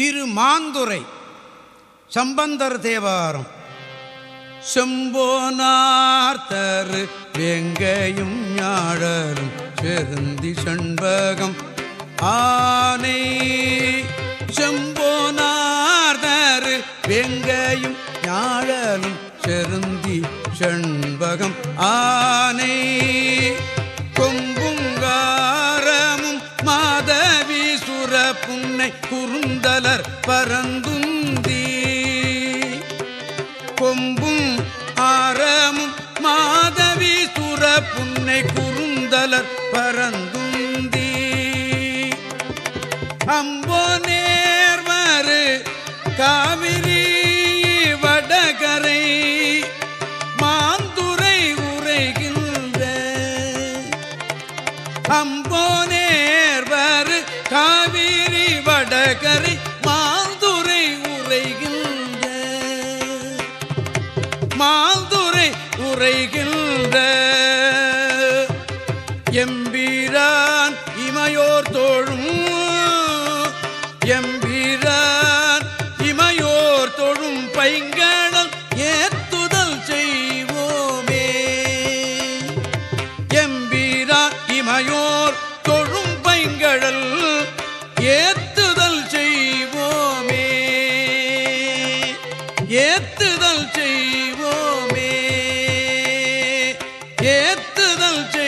திருமாந்துரை சம்பந்தர் தேவாரம். செம்போனார்த்தரு வெங்கையும் ஞாழலும் செருந்தி சண்பகம். ஆனை செம்போனார்தரு வெங்கையும் ஞாழலும் செருந்தி செண்பகம். ஆனை புன்னை குறுந்தலர் பரந்துந்தி. கொம்பும் ஆரமும் மாதவி சுர புன்னை குறுந்தலர் பரந்துந்தி. அம்போ நேர்வரு காவிரி வடகரை மாந்துரை உரைகின்ற. அம்போ வடகரை மாந்துரை உரைகின்ற மாந்துரை உரைகின்ற. எம்பீரான் இமையோர் தோழும் எம்பீரான் இமையோர் தொழும் பைங்கணல் ஏத்துதல் செய்வோமே. எம்பீரான் இமையோர் ஏத்துதல் செய்வோமே ஏத்துதல் செய்